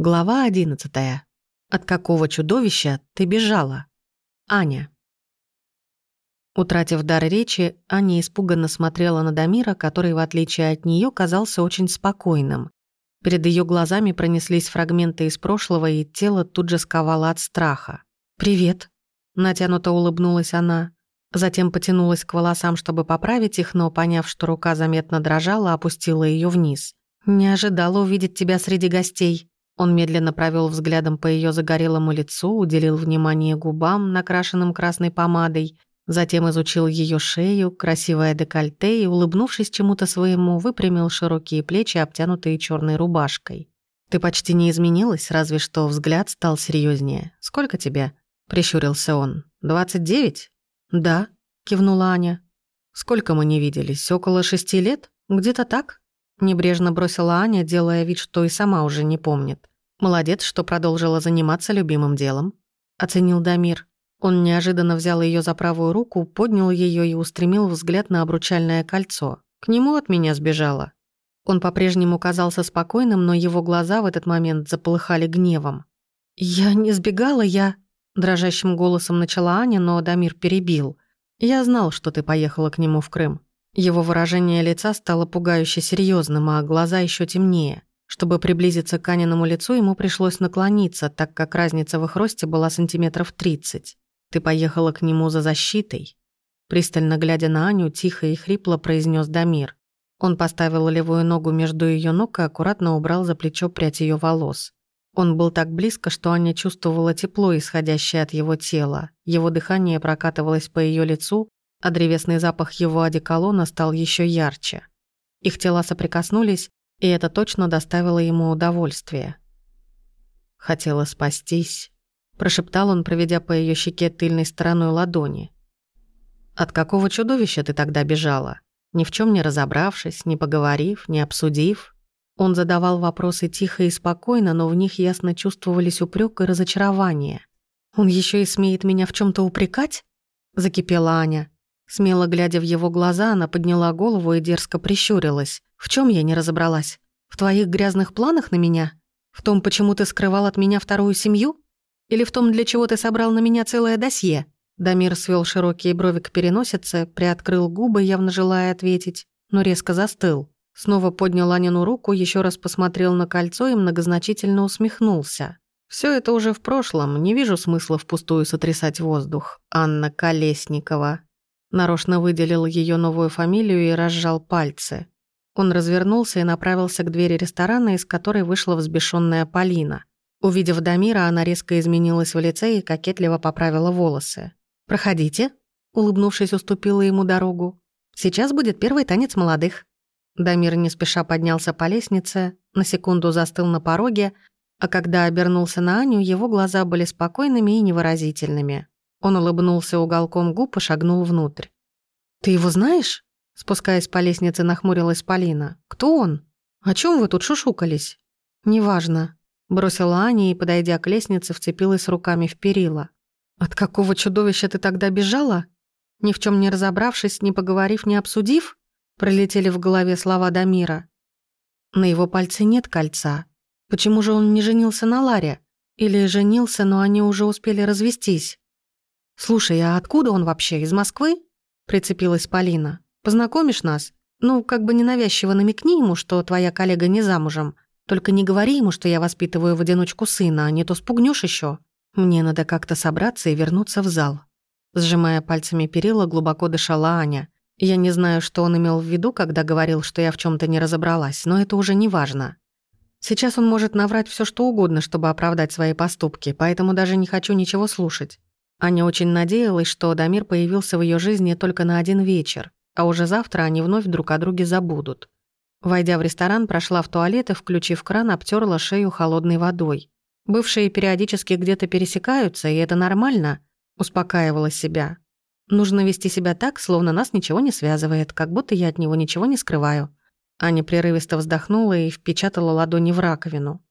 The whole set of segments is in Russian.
Глава 11. От какого чудовища ты бежала? Аня. Утратив дар речи, Аня испуганно смотрела на Дамира, который, в отличие от нее, казался очень спокойным. Перед ее глазами пронеслись фрагменты из прошлого, и тело тут же сковало от страха. «Привет», — натянуто улыбнулась она. Затем потянулась к волосам, чтобы поправить их, но, поняв, что рука заметно дрожала, опустила ее вниз. «Не ожидала увидеть тебя среди гостей», он медленно провел взглядом по ее загорелому лицу, уделил внимание губам, накрашенным красной помадой, затем изучил ее шею, красивое декольте и, улыбнувшись чему-то своему, выпрямил широкие плечи, обтянутые черной рубашкой. «Ты почти не изменилась, разве что взгляд стал серьезнее. Сколько тебе?» — прищурился он. «Двадцать девять?» «Да», — кивнула Аня. «Сколько мы не виделись? Около шести лет? Где-то так?» Небрежно бросила Аня, делая вид, что и сама уже не помнит. «Молодец, что продолжила заниматься любимым делом», — оценил Дамир. Он неожиданно взял ее за правую руку, поднял ее и устремил взгляд на обручальное кольцо. К нему от меня сбежала. Он по-прежнему казался спокойным, но его глаза в этот момент заполыхали гневом. «Я не сбегала, я...» Дрожащим голосом начала Аня, но Дамир перебил. «Я знал, что ты поехала к нему в Крым. Его выражение лица стало пугающе серьезным, а глаза еще темнее. Чтобы приблизиться к Аниному лицу, ему пришлось наклониться, так как разница в их росте была сантиметров 30. «Ты поехала к нему за защитой?» Пристально глядя на Аню, тихо и хрипло произнес Дамир. Он поставил левую ногу между ее ног и аккуратно убрал за плечо прядь ее волос. Он был так близко, что Аня чувствовала тепло, исходящее от его тела. Его дыхание прокатывалось по ее лицу, а древесный запах его одеколона стал еще ярче. Их тела соприкоснулись, и это точно доставило ему удовольствие. «Хотела спастись», – прошептал он, проведя по ее щеке тыльной стороной ладони. «От какого чудовища ты тогда бежала? Ни в чем не разобравшись, не поговорив, не обсудив?» Он задавал вопросы тихо и спокойно, но в них ясно чувствовались упрек и разочарование. «Он еще и смеет меня в чем то упрекать?» – закипела Аня. Смело глядя в его глаза, она подняла голову и дерзко прищурилась. «В чем я не разобралась? В твоих грязных планах на меня? В том, почему ты скрывал от меня вторую семью? Или в том, для чего ты собрал на меня целое досье?» Дамир свел широкие брови к переносице, приоткрыл губы, явно желая ответить, но резко застыл. Снова поднял Анину руку, еще раз посмотрел на кольцо и многозначительно усмехнулся. Все это уже в прошлом, не вижу смысла впустую сотрясать воздух. Анна Колесникова. Нарочно выделил ее новую фамилию и разжал пальцы. Он развернулся и направился к двери ресторана, из которой вышла взбешенная Полина. Увидев Дамира, она резко изменилась в лице и кокетливо поправила волосы. «Проходите», — улыбнувшись, уступила ему дорогу. «Сейчас будет первый танец молодых». Дамир не спеша поднялся по лестнице, на секунду застыл на пороге, а когда обернулся на Аню, его глаза были спокойными и невыразительными. Он улыбнулся уголком губ и шагнул внутрь. «Ты его знаешь?» Спускаясь по лестнице, нахмурилась Полина. «Кто он? О чем вы тут шушукались?» «Неважно», — бросила Аня и, подойдя к лестнице, вцепилась руками в перила. «От какого чудовища ты тогда бежала?» Ни в чем не разобравшись, не поговорив, не обсудив, пролетели в голове слова Дамира. «На его пальце нет кольца. Почему же он не женился на Ларе? Или женился, но они уже успели развестись?» «Слушай, а откуда он вообще? Из Москвы?» — прицепилась Полина. «Познакомишь нас? Ну, как бы ненавязчиво намекни ему, что твоя коллега не замужем. Только не говори ему, что я воспитываю в одиночку сына, а не то спугнешь еще. Мне надо как-то собраться и вернуться в зал». Сжимая пальцами перила, глубоко дышала Аня. Я не знаю, что он имел в виду, когда говорил, что я в чем то не разобралась, но это уже не важно. Сейчас он может наврать все, что угодно, чтобы оправдать свои поступки, поэтому даже не хочу ничего слушать. Аня очень надеялась, что Дамир появился в ее жизни только на один вечер, а уже завтра они вновь друг о друге забудут. Войдя в ресторан, прошла в туалет и, включив кран, обтерла шею холодной водой. Бывшие периодически где-то пересекаются, и это нормально, успокаивала себя. Нужно вести себя так, словно нас ничего не связывает, как будто я от него ничего не скрываю. Аня прерывисто вздохнула и впечатала ладони в раковину.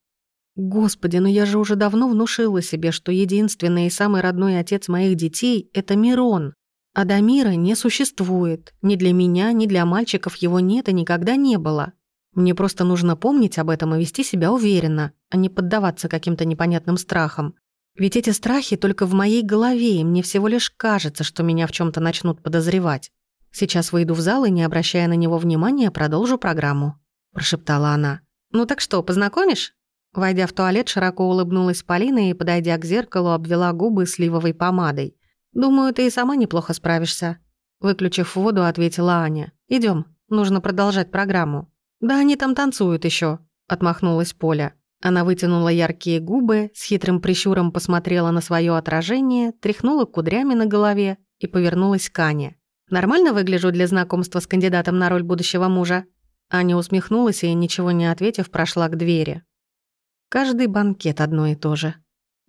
Господи, но я же уже давно внушила себе, что единственный и самый родной отец моих детей — это Мирон. А Дамира не существует. Ни для меня, ни для мальчиков его нет и никогда не было. Мне просто нужно помнить об этом и вести себя уверенно, а не поддаваться каким-то непонятным страхам. Ведь эти страхи только в моей голове, и мне всего лишь кажется, что меня в чем то начнут подозревать. Сейчас выйду в зал и, не обращая на него внимания, продолжу программу», — прошептала она. «Ну так что, познакомишь?» Войдя в туалет, широко улыбнулась Полина и, подойдя к зеркалу, обвела губы сливовой помадой. «Думаю, ты и сама неплохо справишься». Выключив воду, ответила Аня. Идем, нужно продолжать программу». «Да они там танцуют еще, отмахнулась Поля. Она вытянула яркие губы, с хитрым прищуром посмотрела на свое отражение, тряхнула кудрями на голове и повернулась к Ане. «Нормально выгляжу для знакомства с кандидатом на роль будущего мужа?» Аня усмехнулась и, ничего не ответив, прошла к двери. Каждый банкет одно и то же.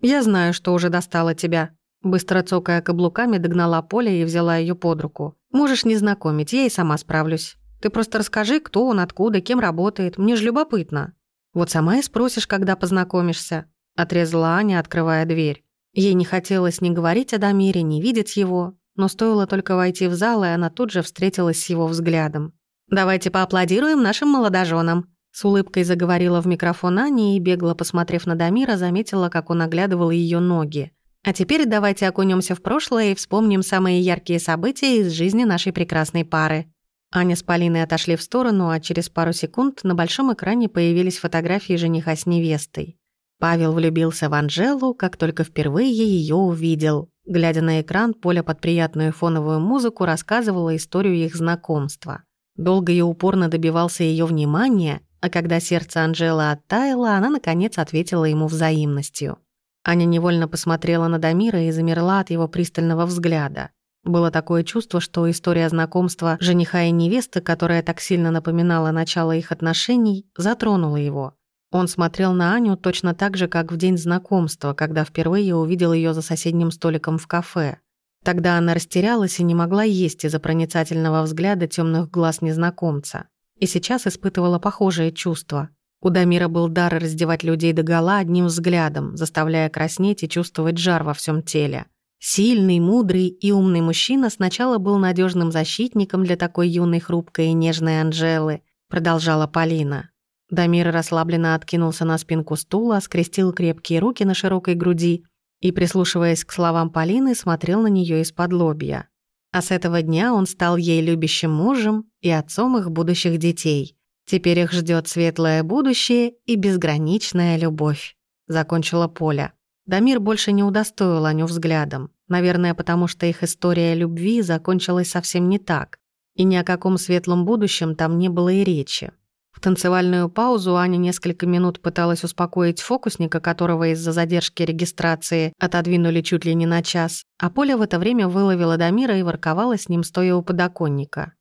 «Я знаю, что уже достала тебя». Быстро цокая каблуками, догнала Поля и взяла ее под руку. «Можешь не знакомить, я и сама справлюсь. Ты просто расскажи, кто он, откуда, кем работает. Мне же любопытно». «Вот сама и спросишь, когда познакомишься», — отрезала Аня, открывая дверь. Ей не хотелось ни говорить о Дамире, ни видеть его, но стоило только войти в зал, и она тут же встретилась с его взглядом. «Давайте поаплодируем нашим молодоженам», с улыбкой заговорила в микрофон Ани и, бегло посмотрев на Дамира, заметила, как он оглядывал ее ноги. А теперь давайте окунемся в прошлое и вспомним самые яркие события из жизни нашей прекрасной пары. Аня с Полиной отошли в сторону, а через пару секунд на большом экране появились фотографии жениха с невестой. Павел влюбился в Анжелу, как только впервые ее увидел. Глядя на экран, Поля под приятную фоновую музыку рассказывала историю их знакомства. Долго и упорно добивался ее внимания, а когда сердце Анжелы оттаяло, она, наконец, ответила ему взаимностью. Аня невольно посмотрела на Дамира и замерла от его пристального взгляда. Было такое чувство, что история знакомства жениха и невесты, которая так сильно напоминала начало их отношений, затронула его. Он смотрел на Аню точно так же, как в день знакомства, когда впервые увидел ее за соседним столиком в кафе. Тогда она растерялась и не могла есть из-за проницательного взгляда темных глаз незнакомца и сейчас испытывала похожее чувство. У Дамира был дар раздевать людей до гола одним взглядом, заставляя краснеть и чувствовать жар во всем теле. Сильный, мудрый и умный мужчина сначала был надежным защитником для такой юной, хрупкой и нежной Анжелы, продолжала Полина. Дамир расслабленно откинулся на спинку стула, скрестил крепкие руки на широкой груди и, прислушиваясь к словам Полины, смотрел на нее из-под лобья. А с этого дня он стал ей любящим мужем и отцом их будущих детей. Теперь их ждет светлое будущее и безграничная любовь. Закончила Поля. Дамир больше не удостоил Аню взглядом. Наверное, потому что их история любви закончилась совсем не так. И ни о каком светлом будущем там не было и речи. В танцевальную паузу Аня несколько минут пыталась успокоить фокусника, которого из-за задержки регистрации отодвинули чуть ли не на час, а Поля в это время выловила Дамира и ворковала с ним, стоя у подоконника.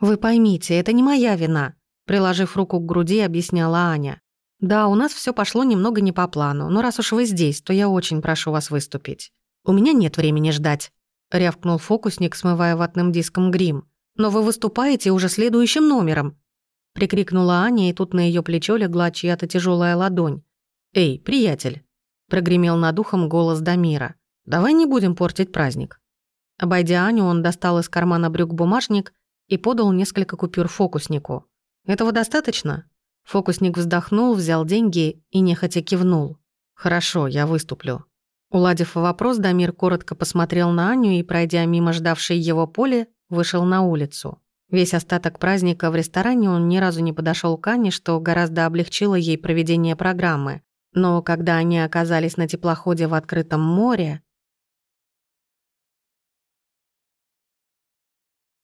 «Вы поймите, это не моя вина», — приложив руку к груди, объясняла Аня. «Да, у нас все пошло немного не по плану, но раз уж вы здесь, то я очень прошу вас выступить. У меня нет времени ждать», — рявкнул фокусник, смывая ватным диском грим. «Но вы выступаете уже следующим номером», Прикрикнула Аня, и тут на ее плечо легла чья-то тяжелая ладонь. «Эй, приятель!» Прогремел над ухом голос Дамира. «Давай не будем портить праздник». Обойдя Аню, он достал из кармана брюк бумажник и подал несколько купюр фокуснику. «Этого достаточно?» Фокусник вздохнул, взял деньги и нехотя кивнул. «Хорошо, я выступлю». Уладив вопрос, Дамир коротко посмотрел на Аню и, пройдя мимо ждавшей его поле, вышел на улицу. Весь остаток праздника в ресторане он ни разу не подошел к Анне, что гораздо облегчило ей проведение программы. Но когда они оказались на теплоходе в открытом море,